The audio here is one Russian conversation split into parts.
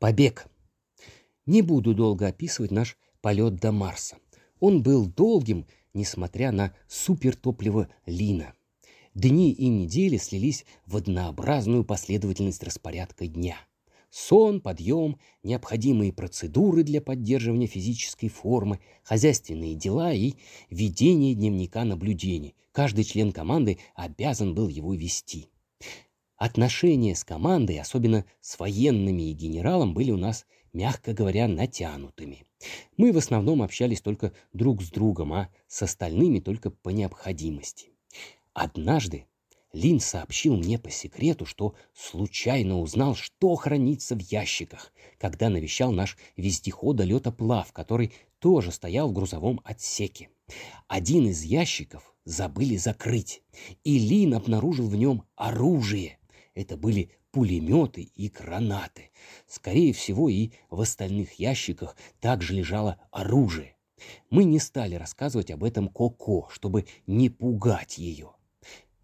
Побег. Не буду долго описывать наш полет до Марса. Он был долгим, несмотря на супертопливо Лина. Дни и недели слились в однообразную последовательность распорядка дня. Сон, подъем, необходимые процедуры для поддерживания физической формы, хозяйственные дела и ведение дневника наблюдений. Каждый член команды обязан был его вести. Отношения с командой, особенно с военными и генералом, были у нас, мягко говоря, натянутыми. Мы в основном общались только друг с другом, а с остальными только по необходимости. Однажды Лин сообщил мне по секрету, что случайно узнал, что хранится в ящиках, когда навещал наш вездехода-летоплав, который тоже стоял в грузовом отсеке. Один из ящиков забыли закрыть, и Лин обнаружил в нем оружие. Это были пулеметы и гранаты. Скорее всего, и в остальных ящиках также лежало оружие. Мы не стали рассказывать об этом Коко, чтобы не пугать ее.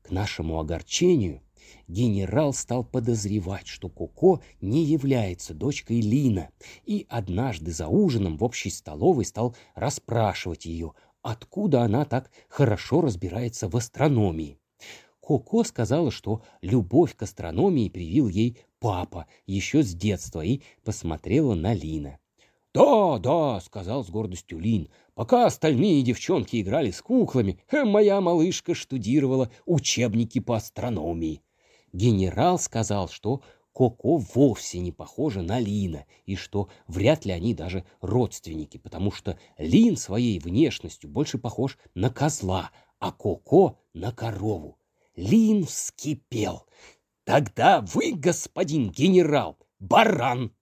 К нашему огорчению генерал стал подозревать, что Коко не является дочкой Лина, и однажды за ужином в общей столовой стал расспрашивать ее, откуда она так хорошо разбирается в астрономии. Коко сказала, что любовь к астрономии привил ей папа еще с детства и посмотрела на Лина. «Да, да», — сказал с гордостью Лин, — «пока остальные девчонки играли с куклами, э, моя малышка штудировала учебники по астрономии». Генерал сказал, что Коко вовсе не похожа на Лина, и что вряд ли они даже родственники, потому что Лин своей внешностью больше похож на козла, а Коко — на корову. Лин вскипел. «Тогда вы, господин генерал, баран!»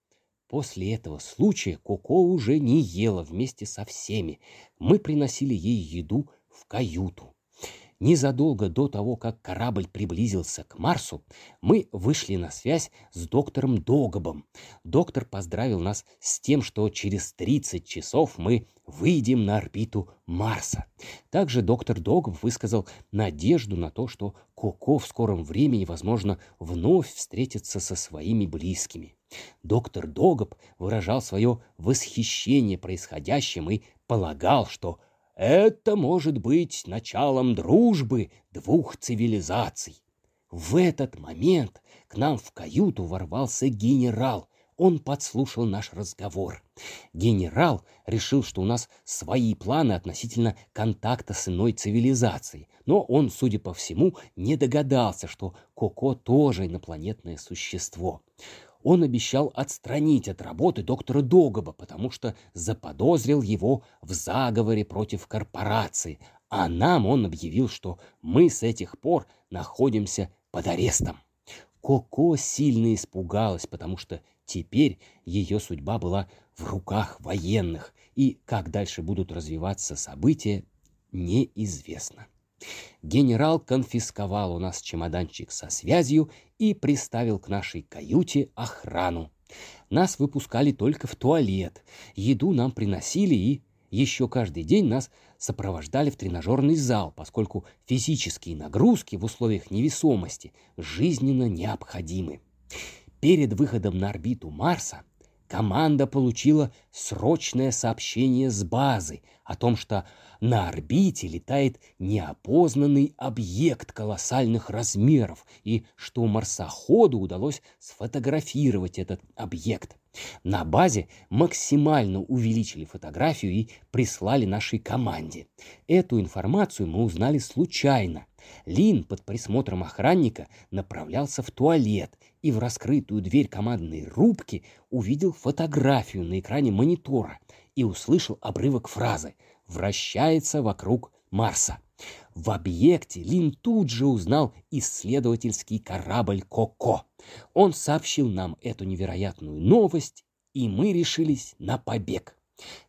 После этого случая Коко уже не ела вместе со всеми. Мы приносили ей еду в каюту. Незадолго до того, как корабль приблизился к Марсу, мы вышли на связь с доктором Догобом. Доктор поздравил нас с тем, что через 30 часов мы выйдем на орбиту Марса. Также доктор Догоб высказал надежду на то, что Коко в скором времени, возможно, вновь встретится со своими близкими. Доктор Догоб выражал свое восхищение происходящим и полагал, что это может быть началом дружбы двух цивилизаций. В этот момент к нам в каюту ворвался генерал. Он подслушал наш разговор. Генерал решил, что у нас свои планы относительно контакта с иной цивилизацией, но он, судя по всему, не догадался, что Коко тоже инопланетное существо он обещал отстранить от работы доктора Догоба, потому что заподозрил его в заговоре против корпорации, а нам он объявил, что мы с этих пор находимся под арестом. Коко сильно испугалась, потому что теперь ее судьба была в руках военных, и как дальше будут развиваться события, неизвестно. Генерал конфисковал у нас чемоданчик со связью и приставил к нашей каюте охрану. Нас выпускали только в туалет, еду нам приносили и еще каждый день нас сопровождали в тренажерный зал, поскольку физические нагрузки в условиях невесомости жизненно необходимы. Перед выходом на орбиту Марса команда получила срочное сообщение с базы о том, что на орбите летает неопознанный объект колоссальных размеров и что марсоходу удалось сфотографировать этот объект. На базе максимально увеличили фотографию и прислали нашей команде. Эту информацию мы узнали случайно. Лин под присмотром охранника направлялся в туалет и в раскрытую дверь командной рубки увидел фотографию на экране монитора и услышал обрывок фразы вращается вокруг Марса. В объекте Лин тут же узнал исследовательский корабль «Коко». Он сообщил нам эту невероятную новость, и мы решились на побег.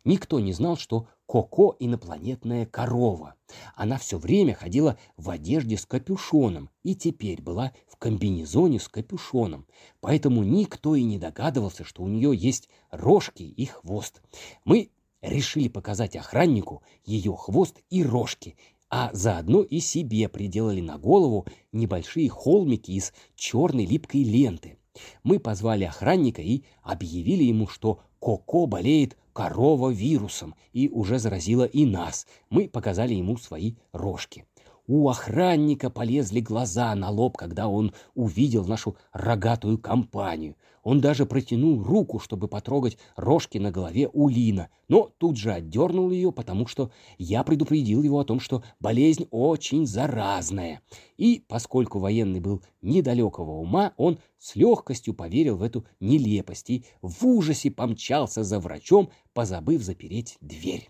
Никто не знал, что Коко — инопланетная корова. Она все время ходила в одежде с капюшоном и теперь была в комбинезоне с капюшоном. Поэтому никто и не догадывался, что у нее есть рожки и хвост. Мы решили показать охраннику ее хвост и рожки, а заодно и себе приделали на голову небольшие холмики из черной липкой ленты. Мы позвали охранника и объявили ему, что Коко болеет корова-вирусом и уже заразила и нас. Мы показали ему свои рожки. У охранника полезли глаза на лоб, когда он увидел нашу рогатую компанию. Он даже протянул руку, чтобы потрогать рожки на голове у Лина, но тут же отдернул ее, потому что я предупредил его о том, что болезнь очень заразная. И поскольку военный был недалекого ума, он с легкостью поверил в эту нелепость и в ужасе помчался за врачом, позабыв запереть дверь.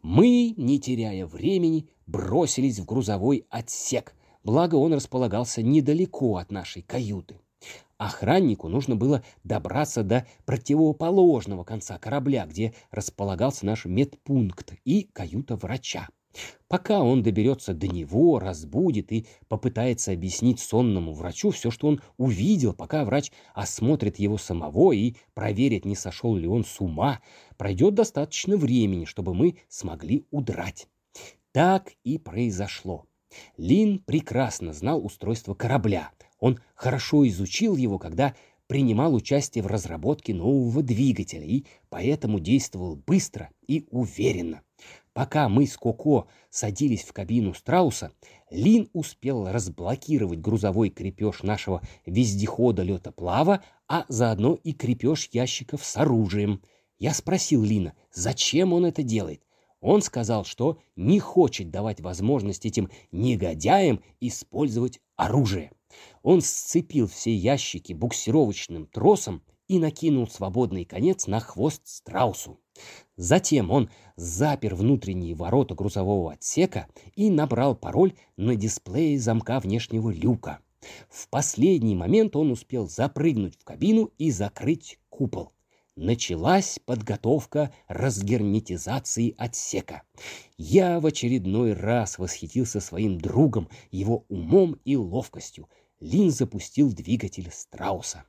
Мы, не теряя времени, бросились в грузовой отсек, благо он располагался недалеко от нашей каюты. Охраннику нужно было добраться до противоположного конца корабля, где располагался наш медпункт и каюта врача. Пока он доберется до него, разбудит и попытается объяснить сонному врачу все, что он увидел, пока врач осмотрит его самого и проверит, не сошел ли он с ума, пройдет достаточно времени, чтобы мы смогли удрать. Так и произошло. Лин прекрасно знал устройство корабля. Он хорошо изучил его, когда принимал участие в разработке нового двигателя и поэтому действовал быстро и уверенно. Пока мы с Коко садились в кабину Страуса, Лин успел разблокировать грузовой крепеж нашего вездехода летоплава, а заодно и крепеж ящиков с оружием. Я спросил Лина, зачем он это делает. Он сказал, что не хочет давать возможность этим негодяям использовать оружие. Он сцепил все ящики буксировочным тросом и накинул свободный конец на хвост страусу. Затем он запер внутренние ворота грузового отсека и набрал пароль на дисплее замка внешнего люка. В последний момент он успел запрыгнуть в кабину и закрыть купол. Началась подготовка разгерметизации отсека. Я в очередной раз восхитился своим другом, его умом и ловкостью. Лин запустил двигатель Страуса.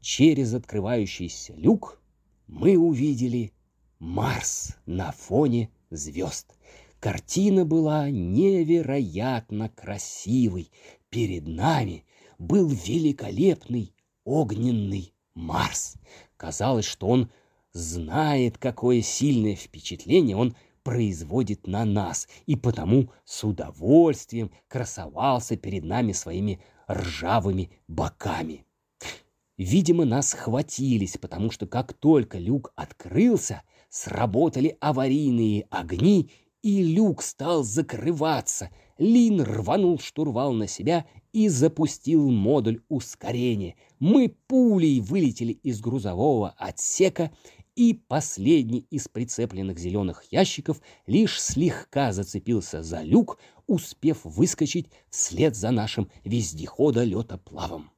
Через открывающийся люк мы увидели Марс на фоне звезд. Картина была невероятно красивой. Перед нами был великолепный огненный Марс. Казалось, что он знает, какое сильное впечатление он производит на нас, и потому с удовольствием красовался перед нами своими ржавыми боками. Видимо, нас схватились, потому что как только люк открылся, сработали аварийные огни, и люк стал закрываться. Лин рванул штурвал на себя и запустил модуль ускорения. Мы пулей вылетели из грузового отсека, и последний из прицепленных зеленых ящиков лишь слегка зацепился за люк, успев выскочить вслед за нашим вездехода летоплавом.